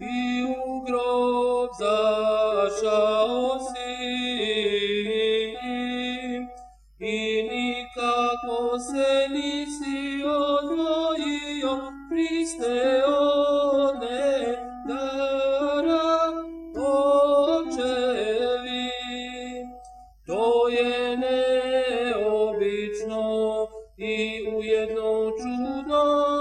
i u grob zašao si i nikako se nisi odvojio Hriste od nedara očevi. To je neobično i ujedno čudno